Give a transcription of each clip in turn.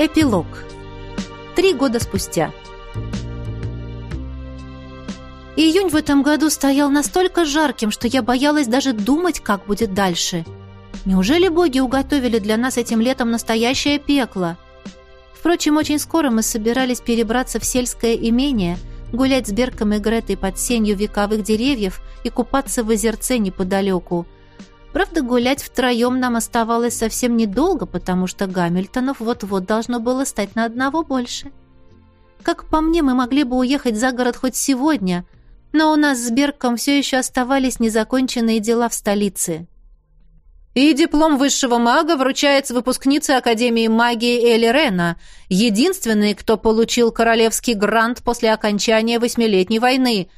Эпилог. Три года спустя. Июнь в этом году стоял настолько жарким, что я боялась даже думать, как будет дальше. Неужели боги уготовили для нас этим летом настоящее пекло? Впрочем, очень скоро мы собирались перебраться в сельское имение, гулять с Берком и Гретой под сенью вековых деревьев и купаться в озерце неподалеку – Правда, гулять втроем нам оставалось совсем недолго, потому что Гамильтонов вот-вот должно было стать на одного больше. Как по мне, мы могли бы уехать за город хоть сегодня, но у нас с Берком все еще оставались незаконченные дела в столице. И диплом высшего мага вручается выпускнице Академии магии Эли Рена, единственной, кто получил королевский грант после окончания восьмилетней войны.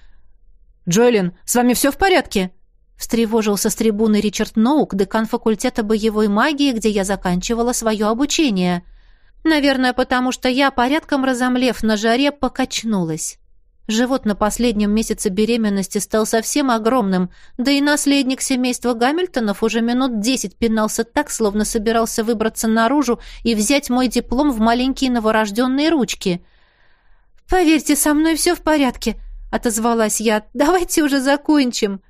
«Джоэлин, с вами все в порядке?» Встревожился с трибуны Ричард Ноук, декан факультета боевой магии, где я заканчивала свое обучение. Наверное, потому что я, порядком разомлев на жаре, покачнулась. Живот на последнем месяце беременности стал совсем огромным, да и наследник семейства Гамильтонов уже минут десять пинался так, словно собирался выбраться наружу и взять мой диплом в маленькие новорожденные ручки. «Поверьте, со мной все в порядке», — отозвалась я. «Давайте уже закончим»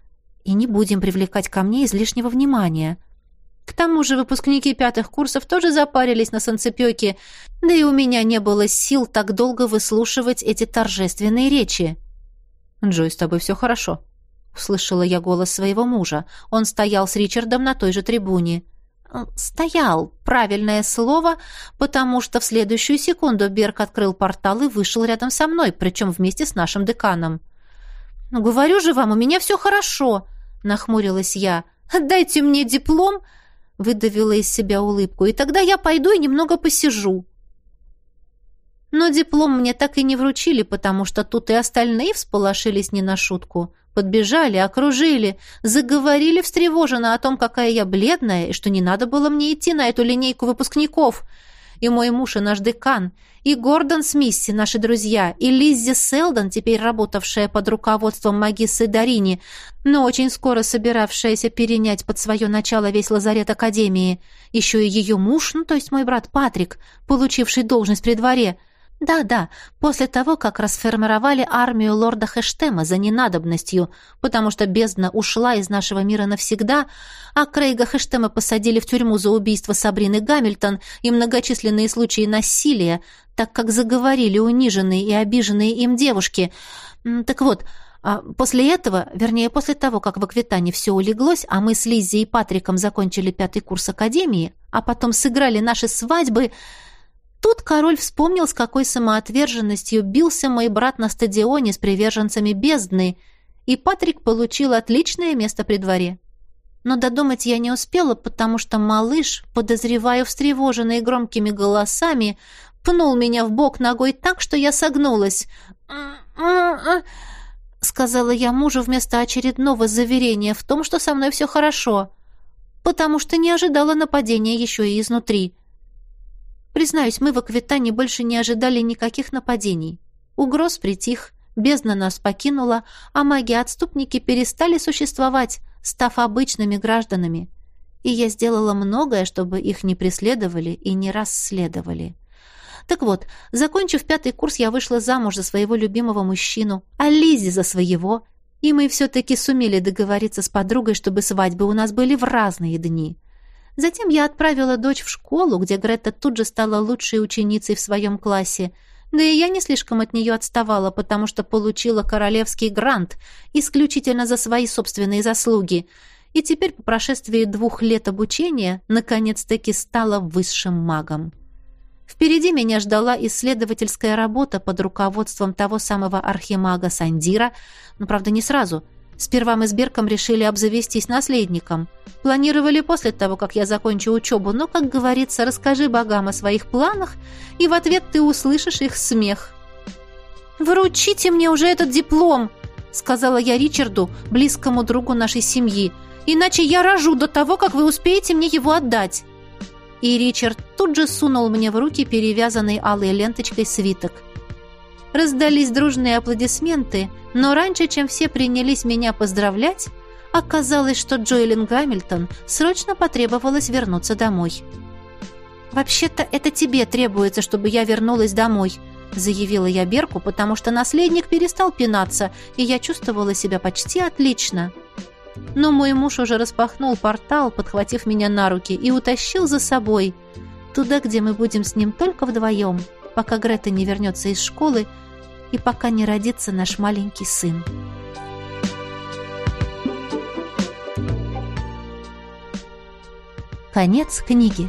и не будем привлекать ко мне излишнего внимания. К тому же выпускники пятых курсов тоже запарились на санцепёке, да и у меня не было сил так долго выслушивать эти торжественные речи. «Джой, с тобой все хорошо», — услышала я голос своего мужа. Он стоял с Ричардом на той же трибуне. «Стоял» — правильное слово, потому что в следующую секунду Берг открыл портал и вышел рядом со мной, причем вместе с нашим деканом. «Ну, говорю же вам, у меня все хорошо», — нахмурилась я. «Отдайте мне диплом», — выдавила из себя улыбку, «и тогда я пойду и немного посижу». Но диплом мне так и не вручили, потому что тут и остальные всполошились не на шутку. Подбежали, окружили, заговорили встревоженно о том, какая я бледная, и что не надо было мне идти на эту линейку выпускников — и мой муж, и наш декан, и Гордон с Мисси, наши друзья, и Лиззи Селдон, теперь работавшая под руководством магиссы Дарини, но очень скоро собиравшаяся перенять под свое начало весь лазарет Академии, еще и ее муж, ну, то есть мой брат Патрик, получивший должность при дворе – да-да, после того, как расформировали армию лорда Хэштема за ненадобностью, потому что бездна ушла из нашего мира навсегда, а Крейга Хэштема посадили в тюрьму за убийство Сабрины Гамильтон и многочисленные случаи насилия, так как заговорили униженные и обиженные им девушки. Так вот, а после этого, вернее, после того, как в Аквитане все улеглось, а мы с Лиззи и Патриком закончили пятый курс Академии, а потом сыграли наши свадьбы... Тут король вспомнил, с какой самоотверженностью бился мой брат на стадионе с приверженцами бездны, и Патрик получил отличное место при дворе. Но додумать я не успела, потому что малыш, подозреваю встревоженный громкими голосами, пнул меня в бок ногой так, что я согнулась. сказала я мужу вместо очередного заверения в том, что со мной все хорошо, потому что не ожидала нападения еще и изнутри. Признаюсь, мы в Аквитане больше не ожидали никаких нападений. Угроз притих, бездна нас покинула, а маги-отступники перестали существовать, став обычными гражданами. И я сделала многое, чтобы их не преследовали и не расследовали. Так вот, закончив пятый курс, я вышла замуж за своего любимого мужчину, а Лизи за своего, и мы все-таки сумели договориться с подругой, чтобы свадьбы у нас были в разные дни. Затем я отправила дочь в школу, где Грета тут же стала лучшей ученицей в своем классе. Да и я не слишком от нее отставала, потому что получила королевский грант исключительно за свои собственные заслуги. И теперь, по прошествии двух лет обучения, наконец-таки стала высшим магом. Впереди меня ждала исследовательская работа под руководством того самого архимага Сандира, но, правда, не сразу – Сперва мы с Берком решили обзавестись наследником. Планировали после того, как я закончу учебу, но, как говорится, расскажи богам о своих планах, и в ответ ты услышишь их смех. «Вручите мне уже этот диплом!» — сказала я Ричарду, близкому другу нашей семьи. «Иначе я рожу до того, как вы успеете мне его отдать!» И Ричард тут же сунул мне в руки перевязанный алой ленточкой свиток — Раздались дружные аплодисменты, но раньше, чем все принялись меня поздравлять, оказалось, что Джоэлин Гамильтон срочно потребовалось вернуться домой. «Вообще-то это тебе требуется, чтобы я вернулась домой», заявила я Берку, потому что наследник перестал пинаться, и я чувствовала себя почти отлично. Но мой муж уже распахнул портал, подхватив меня на руки, и утащил за собой, туда, где мы будем с ним только вдвоем, пока Грета не вернется из школы и пока не родится наш маленький сын. Конец книги.